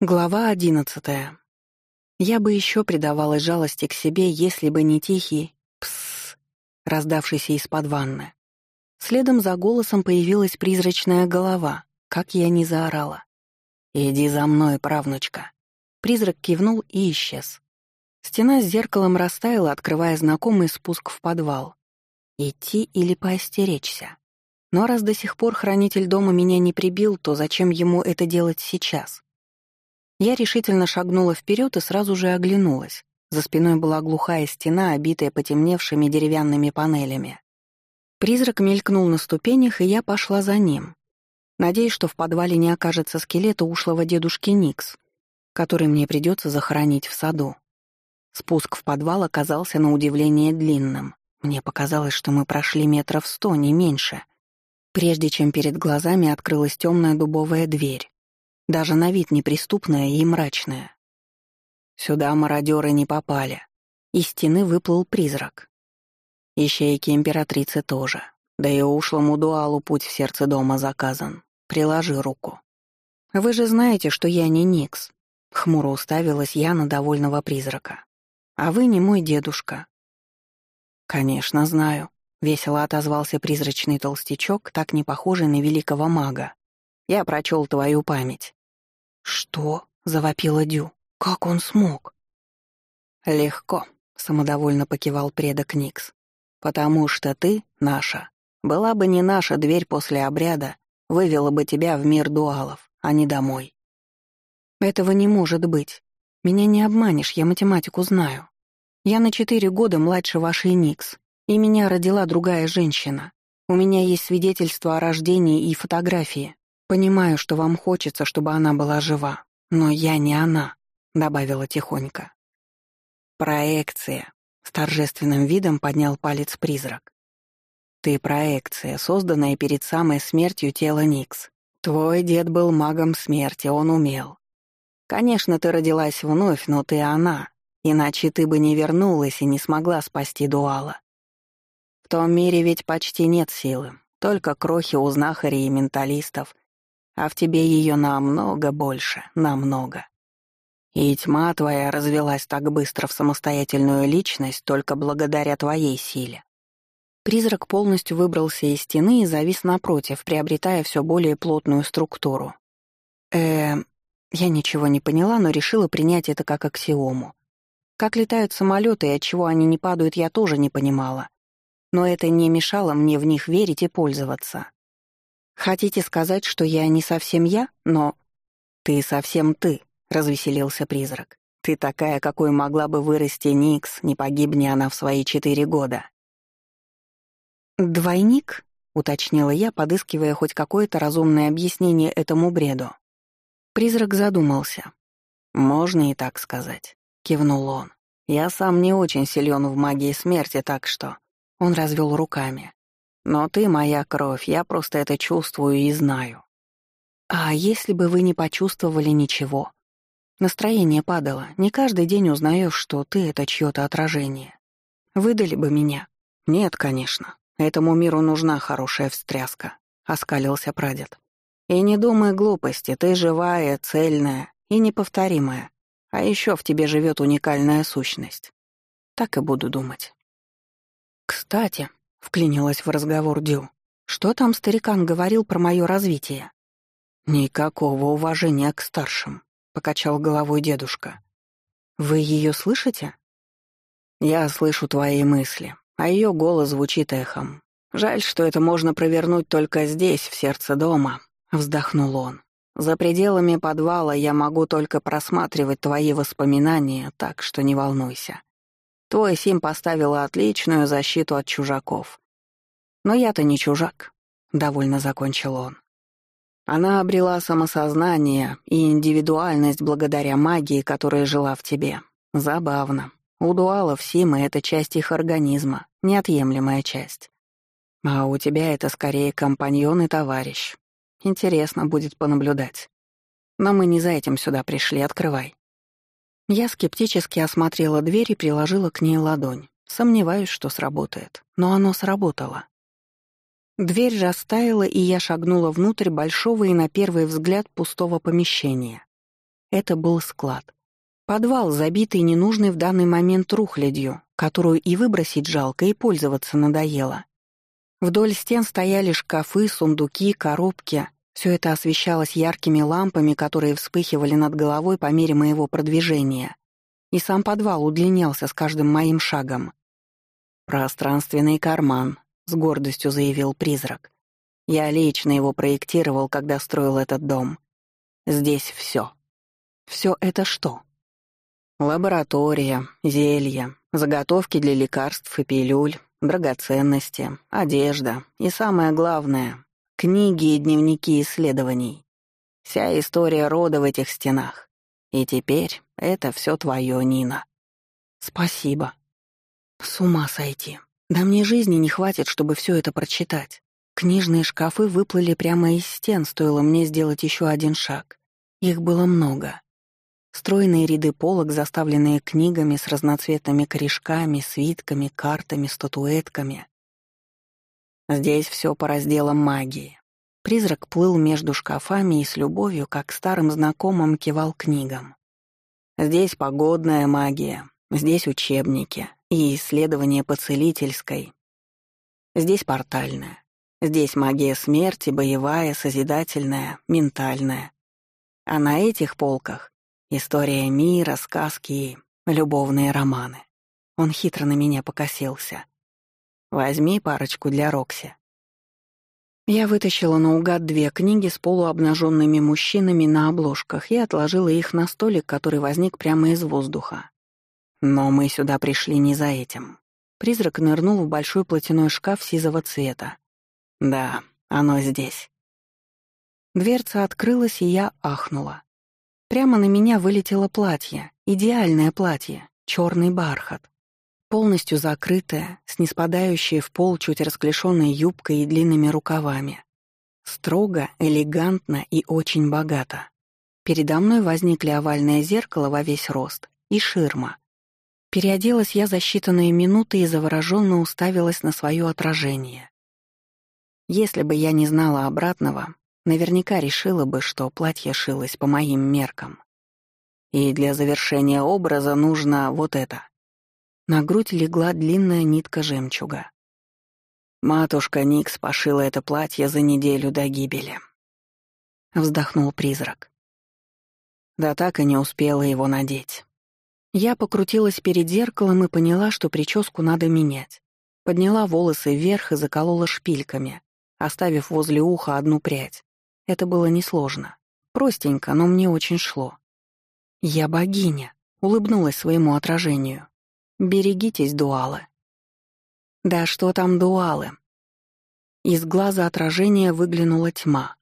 Глава одиннадцатая. Я бы еще предавалась жалости к себе, если бы не тихий «псс», раздавшийся из-под ванны. Следом за голосом появилась призрачная голова, как я не заорала. «Иди за мной, правнучка». Призрак кивнул и исчез. Стена с зеркалом растаяла, открывая знакомый спуск в подвал. Идти или поостеречься? Но раз до сих пор хранитель дома меня не прибил, то зачем ему это делать сейчас? Я решительно шагнула вперед и сразу же оглянулась. За спиной была глухая стена, обитая потемневшими деревянными панелями. Призрак мелькнул на ступенях, и я пошла за ним. Надеюсь, что в подвале не окажется скелета ушлого дедушки Никс, который мне придется захоронить в саду. Спуск в подвал оказался на удивление длинным. Мне показалось, что мы прошли метров сто, не меньше, прежде чем перед глазами открылась темная дубовая дверь даже на вид неприступная и мрачная. Сюда мародеры не попали. Из стены выплыл призрак. Ищейки императрицы тоже. Да и ушлому дуалу путь в сердце дома заказан. Приложи руку. Вы же знаете, что я не Никс. Хмуро уставилась я на довольного призрака. А вы не мой дедушка. Конечно, знаю. Весело отозвался призрачный толстячок, так не похожий на великого мага. Я прочел твою память». «Что?» — завопила Дю. «Как он смог?» «Легко», — самодовольно покивал предок Никс. «Потому что ты, наша, была бы не наша дверь после обряда, вывела бы тебя в мир дуалов, а не домой». «Этого не может быть. Меня не обманешь, я математику знаю. Я на четыре года младше вашей Никс, и меня родила другая женщина. У меня есть свидетельство о рождении и фотографии. «Понимаю, что вам хочется, чтобы она была жива, но я не она», — добавила тихонько. «Проекция», — с торжественным видом поднял палец призрак. «Ты проекция, созданная перед самой смертью тела Никс. Твой дед был магом смерти, он умел. Конечно, ты родилась вновь, но ты она, иначе ты бы не вернулась и не смогла спасти Дуала. В том мире ведь почти нет силы, только крохи у знахарей и менталистов, а в тебе ее намного больше, намного. И тьма твоя развелась так быстро в самостоятельную личность только благодаря твоей силе. Призрак полностью выбрался из стены и завис напротив, приобретая все более плотную структуру. Э, я ничего не поняла, но решила принять это как аксиому. Как летают самолеты и от чего они не падают, я тоже не понимала. Но это не мешало мне в них верить и пользоваться. «Хотите сказать, что я не совсем я, но...» «Ты совсем ты», — развеселился призрак. «Ты такая, какой могла бы вырасти Никс, не погибни она в свои четыре года». «Двойник?» — уточнила я, подыскивая хоть какое-то разумное объяснение этому бреду. Призрак задумался. «Можно и так сказать», — кивнул он. «Я сам не очень силен в магии смерти, так что...» Он развел руками. Но ты моя кровь, я просто это чувствую и знаю. А если бы вы не почувствовали ничего? Настроение падало. Не каждый день узнаешь, что ты — это чьё-то отражение. Выдали бы меня? Нет, конечно. Этому миру нужна хорошая встряска, — оскалился прадед. И не думай глупости, ты живая, цельная и неповторимая. А еще в тебе живет уникальная сущность. Так и буду думать. Кстати, Вклинилась в разговор Дю. Что там старикан говорил про мое развитие? Никакого уважения к старшим, покачал головой дедушка. Вы ее слышите? Я слышу твои мысли, а ее голос звучит эхом. Жаль, что это можно провернуть только здесь, в сердце дома, вздохнул он. За пределами подвала я могу только просматривать твои воспоминания, так что не волнуйся. Твой Сим поставила отличную защиту от чужаков. Но я-то не чужак, — довольно закончил он. Она обрела самосознание и индивидуальность благодаря магии, которая жила в тебе. Забавно. У дуалов Симы — это часть их организма, неотъемлемая часть. А у тебя это скорее компаньон и товарищ. Интересно будет понаблюдать. Но мы не за этим сюда пришли, открывай. Я скептически осмотрела дверь и приложила к ней ладонь. Сомневаюсь, что сработает. Но оно сработало. Дверь растаяла, и я шагнула внутрь большого и на первый взгляд пустого помещения. Это был склад. Подвал, забитый ненужной в данный момент рухлядью, которую и выбросить жалко, и пользоваться надоело. Вдоль стен стояли шкафы, сундуки, коробки. Все это освещалось яркими лампами, которые вспыхивали над головой по мере моего продвижения. И сам подвал удлинялся с каждым моим шагом. «Пространственный карман», — с гордостью заявил призрак. «Я лично его проектировал, когда строил этот дом. Здесь все. Все это что?» Лаборатория, зелья, заготовки для лекарств и пилюль, драгоценности, одежда и, самое главное, книги и дневники исследований. Вся история рода в этих стенах. И теперь это все твое, Нина. Спасибо. С ума сойти. Да мне жизни не хватит, чтобы все это прочитать. Книжные шкафы выплыли прямо из стен, стоило мне сделать еще один шаг. Их было много. Стройные ряды полок, заставленные книгами с разноцветными корешками, свитками, картами, статуэтками. Здесь все по разделам магии. Призрак плыл между шкафами и с любовью, как старым знакомым, кивал книгам. Здесь погодная магия, здесь учебники и исследования по целительской. Здесь портальная. Здесь магия смерти, боевая, созидательная, ментальная. А на этих полках История мира, сказки и любовные романы. Он хитро на меня покосился. «Возьми парочку для Рокси». Я вытащила наугад две книги с полуобнаженными мужчинами на обложках и отложила их на столик, который возник прямо из воздуха. Но мы сюда пришли не за этим. Призрак нырнул в большой платяной шкаф сизого цвета. Да, оно здесь. Дверца открылась, и я ахнула. Прямо на меня вылетело платье, идеальное платье, черный бархат. Полностью закрытое, с неспадающей в пол чуть расклешенной юбкой и длинными рукавами. Строго, элегантно и очень богато. Передо мной возникли овальное зеркало во весь рост и ширма. Переоделась я за считанные минуты и завороженно уставилась на свое отражение. Если бы я не знала обратного, наверняка решила бы, что платье шилось по моим меркам. И для завершения образа нужно вот это. На грудь легла длинная нитка жемчуга. Матушка Никс пошила это платье за неделю до гибели. Вздохнул призрак. Да так и не успела его надеть. Я покрутилась перед зеркалом и поняла, что прическу надо менять. Подняла волосы вверх и заколола шпильками, оставив возле уха одну прядь. Это было несложно. Простенько, но мне очень шло. «Я богиня», — улыбнулась своему отражению. «Берегитесь, дуалы». «Да что там дуалы?» Из глаза отражения выглянула тьма.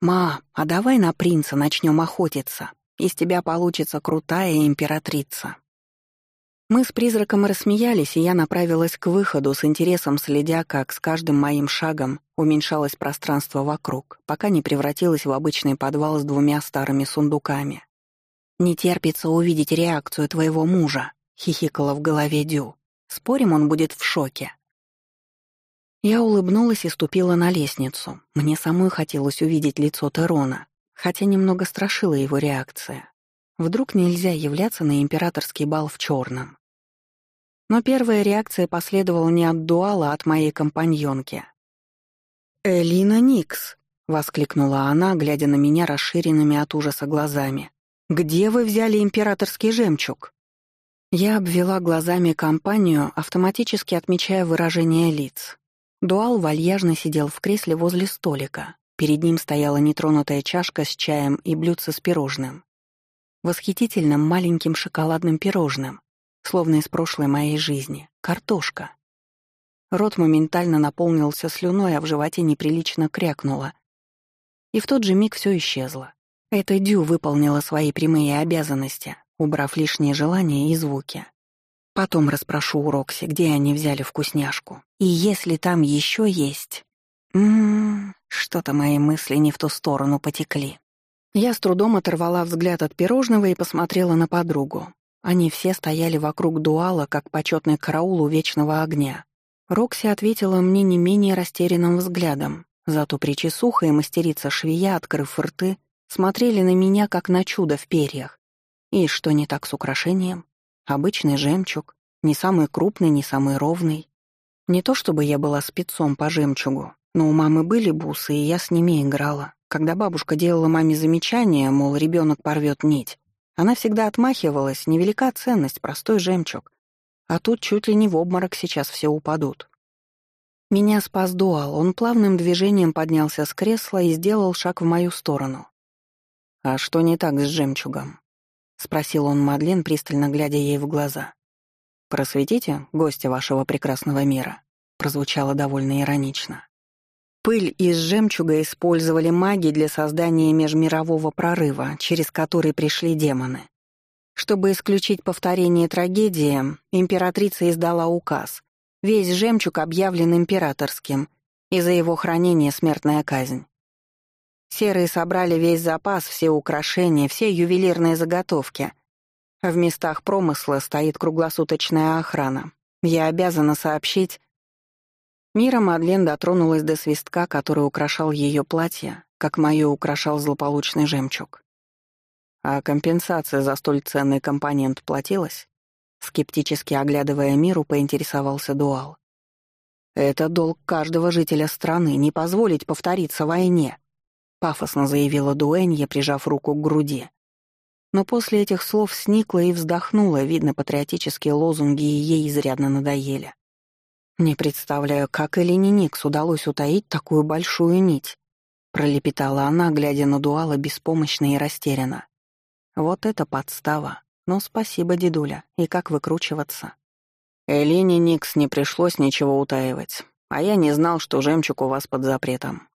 «Ма, а давай на принца начнем охотиться. Из тебя получится крутая императрица». Мы с призраком рассмеялись, и я направилась к выходу, с интересом следя, как с каждым моим шагом уменьшалось пространство вокруг, пока не превратилось в обычный подвал с двумя старыми сундуками. «Не терпится увидеть реакцию твоего мужа», — хихикала в голове Дю. «Спорим, он будет в шоке». Я улыбнулась и ступила на лестницу. Мне самой хотелось увидеть лицо Терона, хотя немного страшила его реакция. Вдруг нельзя являться на императорский бал в черном. Но первая реакция последовала не от дуала, а от моей компаньонки. «Элина Никс!» — воскликнула она, глядя на меня расширенными от ужаса глазами. «Где вы взяли императорский жемчуг?» Я обвела глазами компанию, автоматически отмечая выражение лиц. Дуал вальяжно сидел в кресле возле столика. Перед ним стояла нетронутая чашка с чаем и блюдце с пирожным восхитительным маленьким шоколадным пирожным, словно из прошлой моей жизни, картошка. Рот моментально наполнился слюной, а в животе неприлично крякнуло. И в тот же миг все исчезло. Эта Дю выполнила свои прямые обязанности, убрав лишние желания и звуки. Потом расспрошу у Рокси, где они взяли вкусняшку. И если там еще есть... Ммм, что-то мои мысли не в ту сторону потекли. Я с трудом оторвала взгляд от пирожного и посмотрела на подругу. Они все стояли вокруг дуала, как почетный караул у вечного огня. Рокси ответила мне не менее растерянным взглядом, зато причесуха и мастерица швея, открыв рты, смотрели на меня, как на чудо в перьях. И что не так с украшением? Обычный жемчуг, не самый крупный, не самый ровный. Не то чтобы я была спецом по жемчугу, но у мамы были бусы, и я с ними играла. Когда бабушка делала маме замечания, мол, ребенок порвет нить, она всегда отмахивалась, невелика ценность, простой жемчуг. А тут чуть ли не в обморок сейчас все упадут. Меня спас Дуал, он плавным движением поднялся с кресла и сделал шаг в мою сторону. «А что не так с жемчугом?» — спросил он Мадлен, пристально глядя ей в глаза. «Просветите, гостя вашего прекрасного мира», — прозвучало довольно иронично. Пыль из жемчуга использовали маги для создания межмирового прорыва, через который пришли демоны. Чтобы исключить повторение трагедии, императрица издала указ. Весь жемчуг объявлен императорским, и за его хранение смертная казнь. Серые собрали весь запас, все украшения, все ювелирные заготовки. В местах промысла стоит круглосуточная охрана. Я обязана сообщить, Мира Мадлен дотронулась до свистка, который украшал ее платье, как мое украшал злополучный жемчуг. А компенсация за столь ценный компонент платилась? Скептически оглядывая миру, поинтересовался Дуал. «Это долг каждого жителя страны, не позволить повториться войне», — пафосно заявила Дуэнья, прижав руку к груди. Но после этих слов сникла и вздохнула, видно, патриотические лозунги ей изрядно надоели. «Не представляю, как Элине Никс удалось утаить такую большую нить», — пролепетала она, глядя на Дуала беспомощно и растерянно. «Вот это подстава. Но спасибо, дедуля. И как выкручиваться?» «Элине Никс не пришлось ничего утаивать, а я не знал, что жемчуг у вас под запретом.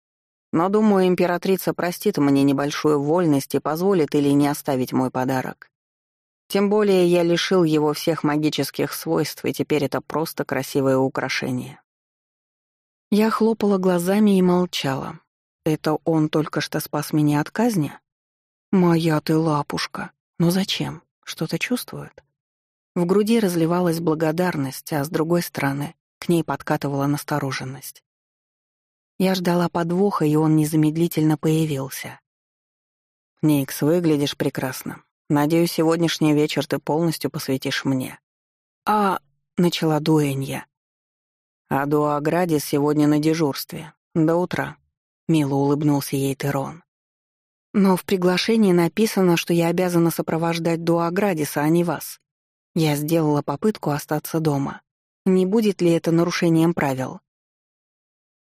Но, думаю, императрица простит мне небольшую вольность и позволит Элине оставить мой подарок. Тем более я лишил его всех магических свойств, и теперь это просто красивое украшение. Я хлопала глазами и молчала. Это он только что спас меня от казни? Моя ты лапушка. Но зачем? Что-то чувствует? В груди разливалась благодарность, а с другой стороны, к ней подкатывала настороженность. Я ждала подвоха, и он незамедлительно появился. «Никс, выглядишь прекрасно. Надеюсь, сегодняшний вечер ты полностью посвятишь мне». «А...» — начала Дуэнья. «А Дуаградис сегодня на дежурстве. До утра», — мило улыбнулся ей Терон. «Но в приглашении написано, что я обязана сопровождать Дуаградиса, а не вас. Я сделала попытку остаться дома. Не будет ли это нарушением правил?»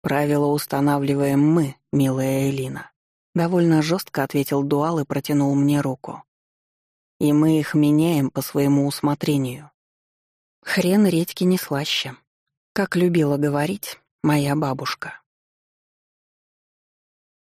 «Правила устанавливаем мы, милая Элина», — довольно жестко ответил Дуал и протянул мне руку и мы их меняем по своему усмотрению. Хрен редьки не слаще. Как любила говорить моя бабушка.